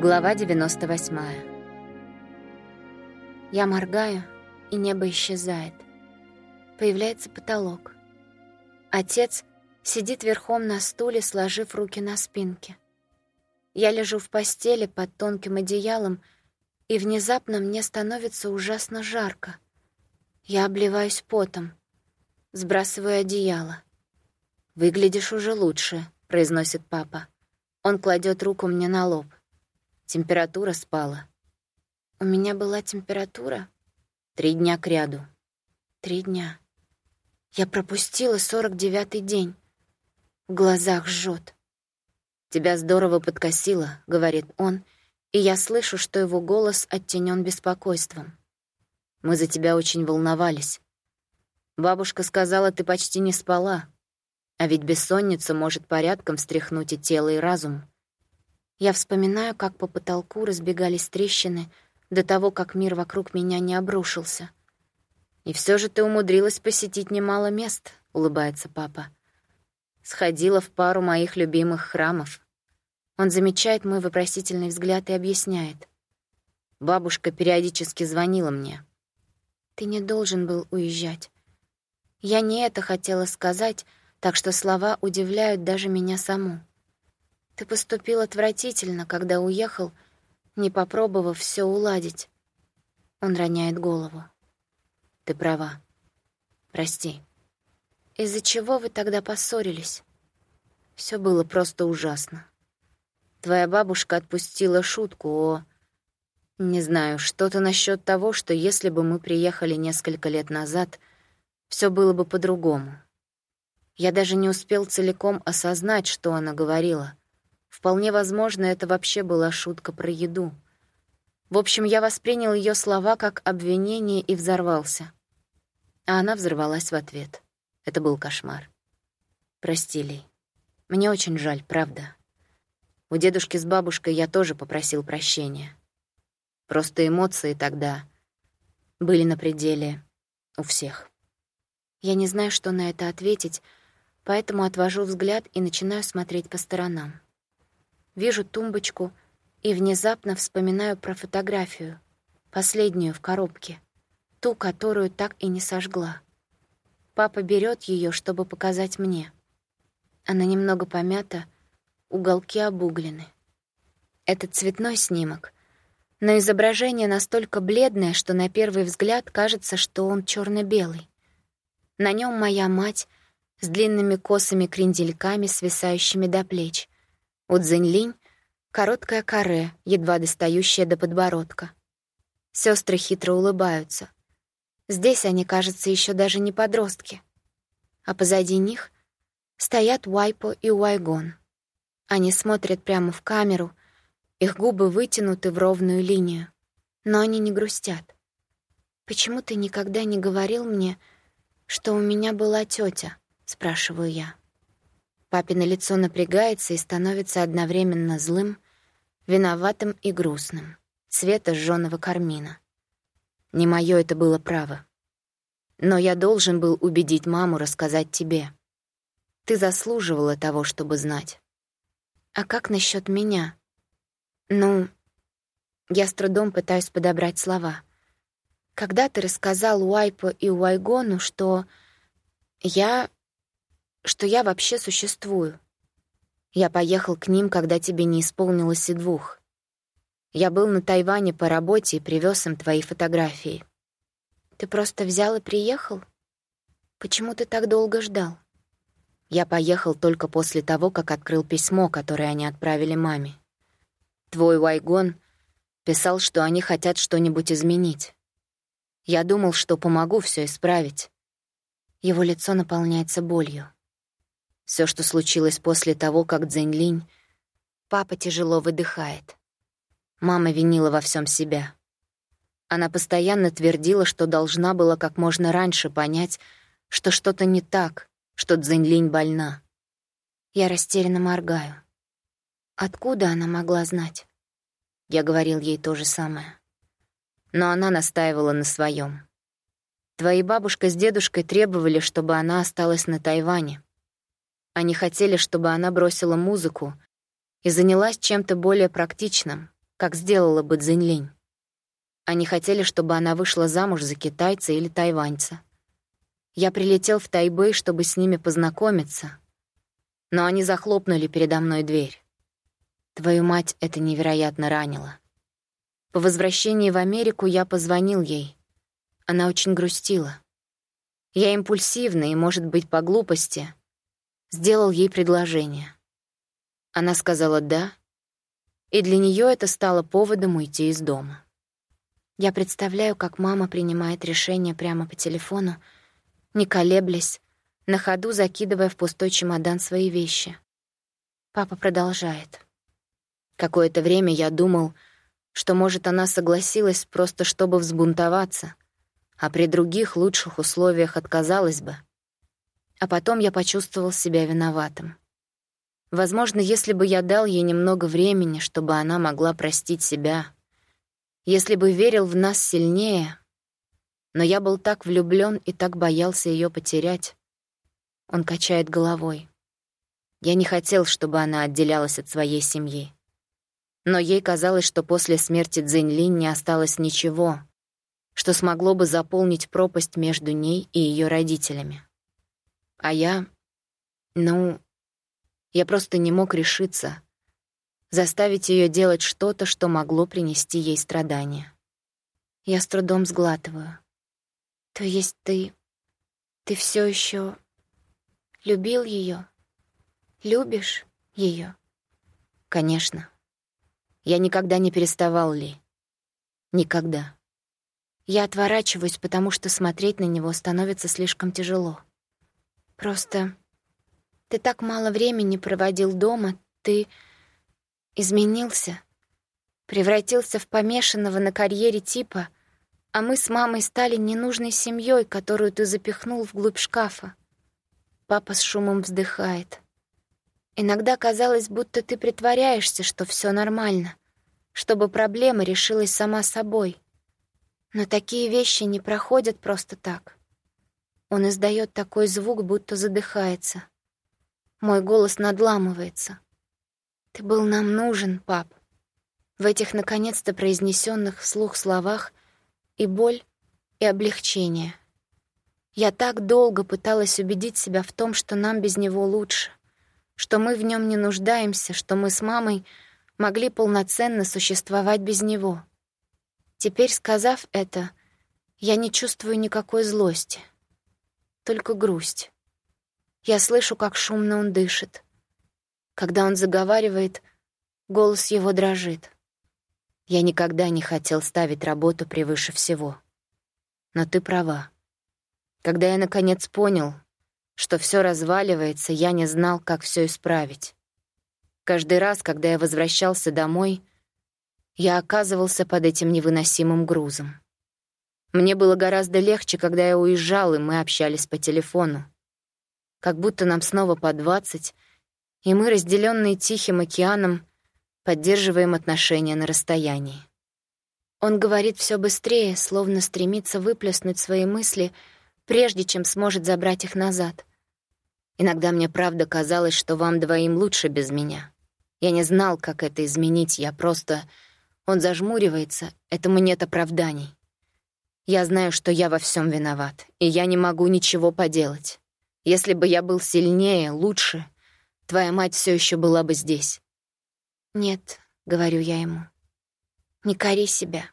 Глава 98. Я моргаю, и небо исчезает. Появляется потолок. Отец сидит верхом на стуле, сложив руки на спинке. Я лежу в постели под тонким одеялом, и внезапно мне становится ужасно жарко. Я обливаюсь потом, сбрасываю одеяло. «Выглядишь уже лучше», — произносит папа. Он кладет руку мне на лоб. Температура спала. У меня была температура? Три дня кряду. Три дня. Я пропустила сорок девятый день. В глазах жжет. «Тебя здорово подкосило», — говорит он, и я слышу, что его голос оттенен беспокойством. «Мы за тебя очень волновались. Бабушка сказала, ты почти не спала. А ведь бессонница может порядком встряхнуть и тело, и разум. Я вспоминаю, как по потолку разбегались трещины до того, как мир вокруг меня не обрушился. «И все же ты умудрилась посетить немало мест», — улыбается папа. «Сходила в пару моих любимых храмов». Он замечает мой вопросительный взгляд и объясняет. Бабушка периодически звонила мне. «Ты не должен был уезжать. Я не это хотела сказать, так что слова удивляют даже меня саму. Ты поступил отвратительно, когда уехал, не попробовав все уладить. Он роняет голову. Ты права. Прости. Из-за чего вы тогда поссорились? Все было просто ужасно. Твоя бабушка отпустила шутку о... Не знаю, что-то насчет того, что если бы мы приехали несколько лет назад, все было бы по-другому. Я даже не успел целиком осознать, что она говорила. Вполне возможно, это вообще была шутка про еду. В общем, я воспринял ее слова как обвинение и взорвался. А она взорвалась в ответ. Это был кошмар. Прости, Ли. Мне очень жаль, правда. У дедушки с бабушкой я тоже попросил прощения. Просто эмоции тогда были на пределе у всех. Я не знаю, что на это ответить, поэтому отвожу взгляд и начинаю смотреть по сторонам. Вижу тумбочку и внезапно вспоминаю про фотографию, последнюю в коробке, ту, которую так и не сожгла. Папа берет ее, чтобы показать мне. Она немного помята, уголки обуглены. Это цветной снимок, но изображение настолько бледное, что на первый взгляд кажется, что он черно белый На нем моя мать с длинными косыми крендельками, свисающими до плеч — у Цзиньлинь — короткая каре, едва достающая до подбородка. Сестры хитро улыбаются. Здесь они, кажется, еще даже не подростки. А позади них стоят Уайпо и Уайгон. Они смотрят прямо в камеру, их губы вытянуты в ровную линию, но они не грустят. «Почему ты никогда не говорил мне, что у меня была тетя? спрашиваю я. Папино лицо напрягается и становится одновременно злым, виноватым и грустным, цвета жжёного кармина. Не моё это было право. Но я должен был убедить маму рассказать тебе. Ты заслуживала того, чтобы знать. А как насчет меня? Ну, я с трудом пытаюсь подобрать слова. Когда ты рассказал Уайпо и Уайгону, что я что я вообще существую. Я поехал к ним, когда тебе не исполнилось и двух. Я был на Тайване по работе и привез им твои фотографии. Ты просто взял и приехал? Почему ты так долго ждал? Я поехал только после того, как открыл письмо, которое они отправили маме. Твой Вайгон писал, что они хотят что-нибудь изменить. Я думал, что помогу все исправить. Его лицо наполняется болью. Все, что случилось после того, как Цзэньлинь... Папа тяжело выдыхает. Мама винила во всем себя. Она постоянно твердила, что должна была как можно раньше понять, что что-то не так, что Цзэньлинь больна. Я растерянно моргаю. Откуда она могла знать? Я говорил ей то же самое. Но она настаивала на своем. Твои бабушка с дедушкой требовали, чтобы она осталась на Тайване. Они хотели, чтобы она бросила музыку и занялась чем-то более практичным, как сделала бы Цзиньлинь. Они хотели, чтобы она вышла замуж за китайца или тайваньца. Я прилетел в Тайбэй, чтобы с ними познакомиться, но они захлопнули передо мной дверь. Твою мать это невероятно ранило. По возвращении в Америку я позвонил ей. Она очень грустила. Я импульсивно и, может быть, по глупости, сделал ей предложение. Она сказала «да», и для нее это стало поводом уйти из дома. Я представляю, как мама принимает решение прямо по телефону, не колеблясь, на ходу закидывая в пустой чемодан свои вещи. Папа продолжает. Какое-то время я думал, что, может, она согласилась просто чтобы взбунтоваться, а при других лучших условиях отказалась бы. А потом я почувствовал себя виноватым. Возможно, если бы я дал ей немного времени, чтобы она могла простить себя, если бы верил в нас сильнее, но я был так влюблён и так боялся её потерять. Он качает головой. Я не хотел, чтобы она отделялась от своей семьи. Но ей казалось, что после смерти Цзиньлинь не осталось ничего, что смогло бы заполнить пропасть между ней и её родителями. А я... Ну, я просто не мог решиться заставить ее делать что-то, что могло принести ей страдания. Я с трудом сглатываю. То есть ты... ты все еще любил ее? Любишь ее? Конечно. Я никогда не переставал Ли. Никогда. Я отворачиваюсь, потому что смотреть на него становится слишком тяжело. Просто ты так мало времени проводил дома, ты изменился, превратился в помешанного на карьере типа, а мы с мамой стали ненужной семьей, которую ты запихнул вглубь шкафа. Папа с шумом вздыхает. Иногда казалось, будто ты притворяешься, что все нормально, чтобы проблема решилась сама собой. Но такие вещи не проходят просто так. Он издает такой звук, будто задыхается. Мой голос надламывается. «Ты был нам нужен, пап». В этих наконец-то произнесенных вслух словах и боль, и облегчение. Я так долго пыталась убедить себя в том, что нам без него лучше, что мы в нем не нуждаемся, что мы с мамой могли полноценно существовать без него. Теперь, сказав это, я не чувствую никакой злости, только грусть. Я слышу, как шумно он дышит. Когда он заговаривает, голос его дрожит. Я никогда не хотел ставить работу превыше всего. Но ты права. Когда я наконец понял, что все разваливается, я не знал, как все исправить. Каждый раз, когда я возвращался домой, я оказывался под этим невыносимым грузом. Мне было гораздо легче, когда я уезжал, и мы общались по телефону как будто нам снова по двадцать, и мы, разделенные Тихим океаном, поддерживаем отношения на расстоянии. Он говорит все быстрее, словно стремится выплеснуть свои мысли, прежде чем сможет забрать их назад. Иногда мне правда казалось, что вам двоим лучше без меня. Я не знал, как это изменить, я просто... Он зажмуривается, этому нет оправданий. Я знаю, что я во всем виноват, и я не могу ничего поделать. Если бы я был сильнее, лучше, твоя мать все еще была бы здесь. Нет, говорю я ему. Не кори себя.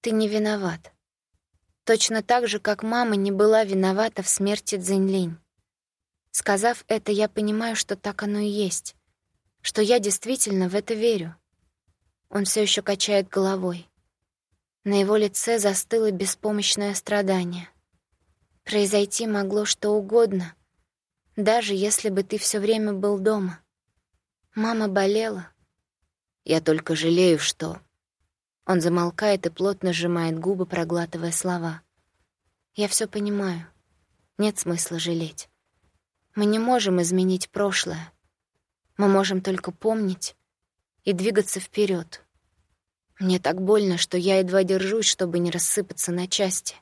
Ты не виноват. Точно так же, как мама не была виновата в смерти Цзиньлинь. Сказав это, я понимаю, что так оно и есть, что я действительно в это верю. Он все еще качает головой. На его лице застыло беспомощное страдание. Произойти могло что угодно, даже если бы ты все время был дома. Мама болела. Я только жалею, что... Он замолкает и плотно сжимает губы, проглатывая слова. Я все понимаю. Нет смысла жалеть. Мы не можем изменить прошлое. Мы можем только помнить и двигаться вперед. Мне так больно, что я едва держусь, чтобы не рассыпаться на части.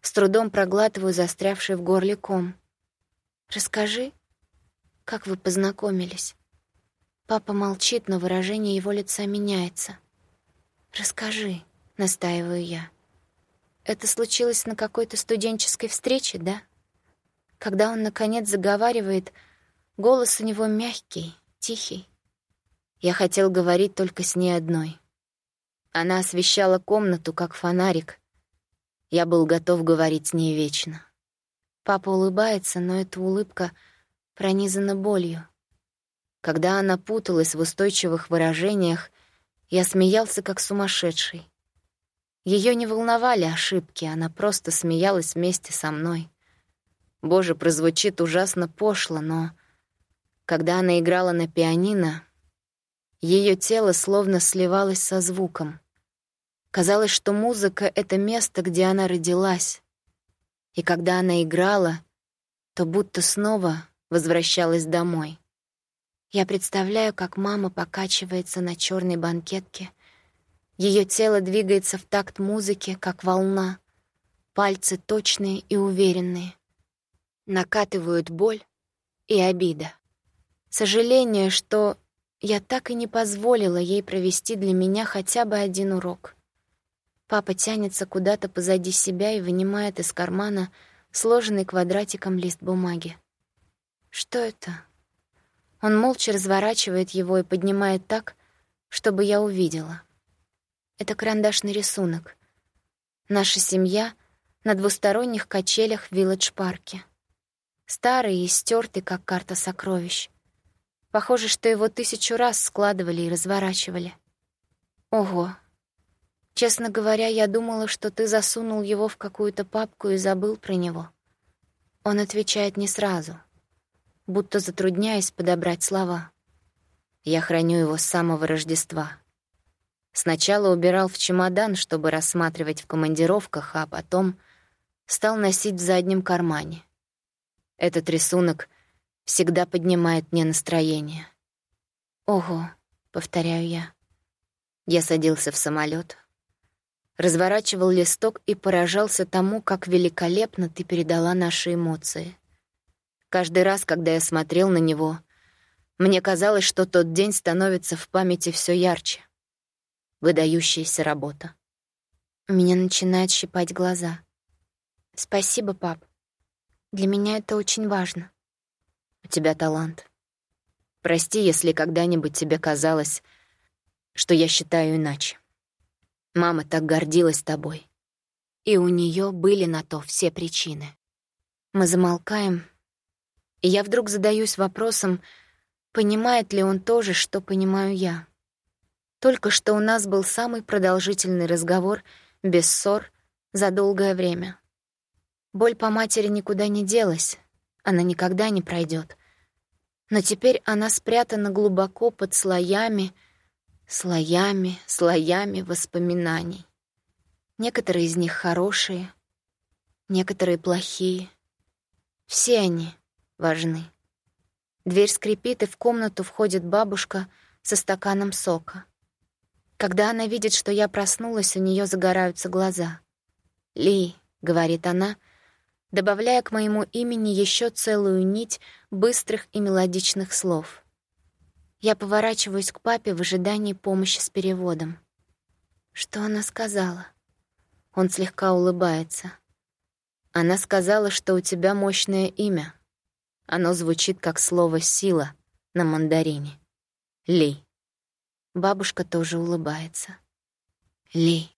С трудом проглатываю застрявший в горле ком. «Расскажи, как вы познакомились?» Папа молчит, но выражение его лица меняется. «Расскажи», — настаиваю я. «Это случилось на какой-то студенческой встрече, да?» Когда он, наконец, заговаривает, голос у него мягкий, тихий. Я хотел говорить только с ней одной. Она освещала комнату, как фонарик. Я был готов говорить с ней вечно. Папа улыбается, но эта улыбка пронизана болью. Когда она путалась в устойчивых выражениях, я смеялся как сумасшедший. Ее не волновали ошибки, она просто смеялась вместе со мной. Боже, прозвучит ужасно пошло, но когда она играла на пианино, ее тело словно сливалось со звуком. Казалось, что музыка — это место, где она родилась. И когда она играла, то будто снова возвращалась домой. Я представляю, как мама покачивается на черной банкетке. Ее тело двигается в такт музыки, как волна. Пальцы точные и уверенные. Накатывают боль и обида. Сожаление, что я так и не позволила ей провести для меня хотя бы один урок. Папа тянется куда-то позади себя и вынимает из кармана сложенный квадратиком лист бумаги. Что это? Он молча разворачивает его и поднимает так, чтобы я увидела. Это карандашный рисунок. Наша семья на двусторонних качелях в Вилледж-парке. Старый и стертый, как карта сокровищ. Похоже, что его тысячу раз складывали и разворачивали. Ого, Честно говоря, я думала, что ты засунул его в какую-то папку и забыл про него. Он отвечает не сразу, будто затрудняясь подобрать слова. Я храню его с самого Рождества. Сначала убирал в чемодан, чтобы рассматривать в командировках, а потом стал носить в заднем кармане. Этот рисунок всегда поднимает мне настроение. «Ого», — повторяю я. Я садился в самолет, разворачивал листок и поражался тому, как великолепно ты передала наши эмоции. Каждый раз, когда я смотрел на него, мне казалось, что тот день становится в памяти все ярче. Выдающаяся работа. Меня начинает щипать глаза. Спасибо, пап. Для меня это очень важно. У тебя талант. Прости, если когда-нибудь тебе казалось, что я считаю иначе. Мама так гордилась тобой. И у нее были на то все причины. Мы замолкаем, и я вдруг задаюсь вопросом, понимает ли он тоже, что понимаю я. Только что у нас был самый продолжительный разговор, без ссор, за долгое время. Боль по матери никуда не делась, она никогда не пройдет. Но теперь она спрятана глубоко под слоями, слоями, слоями воспоминаний. Некоторые из них хорошие, некоторые плохие. Все они важны. Дверь скрипит, и в комнату входит бабушка со стаканом сока. Когда она видит, что я проснулась, у нее загораются глаза. «Ли», — говорит она, добавляя к моему имени еще целую нить быстрых и мелодичных слов — я поворачиваюсь к папе в ожидании помощи с переводом. Что она сказала? Он слегка улыбается. Она сказала, что у тебя мощное имя. Оно звучит как слово «сила» на мандарине. Ли. Бабушка тоже улыбается. Ли.